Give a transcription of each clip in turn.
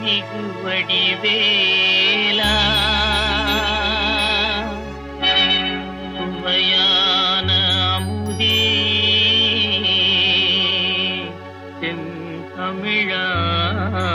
மிகு வடிவேலா. சுவையான அமுதே. தென் தமிழா.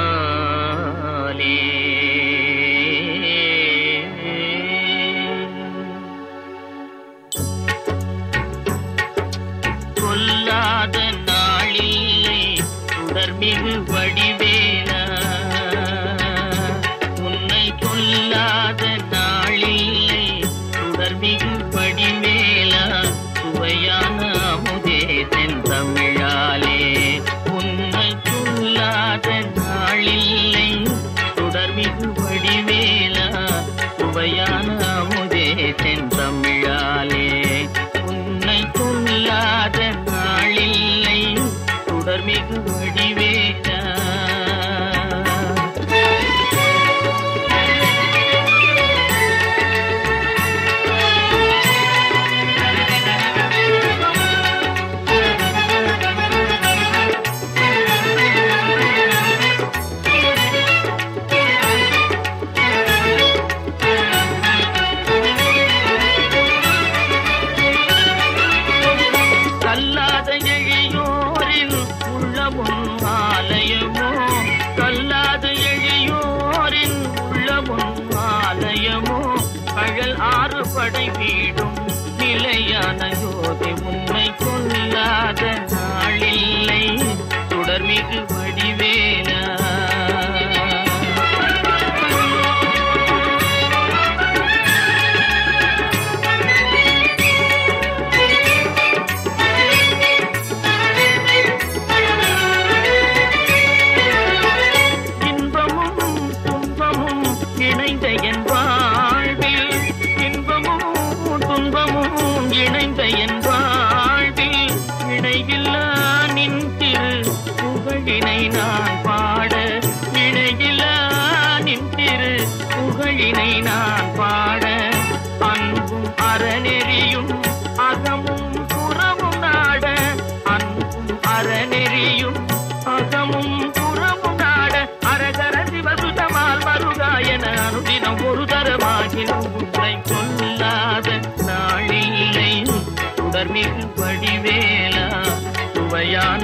படை நிலையான யோதி உண்மை கொள்ளாத நாளில்லை. தொடர்மிகு துன்பமும் இணைந்த என் வாழ்வில் இணையில்லா நின் திரு புகழினை நான் பாட இணையில்லா நின் திரு புகழினை நான் பாட அன்பும் அறநெறியும் மிகு வடிவேலா சுவையான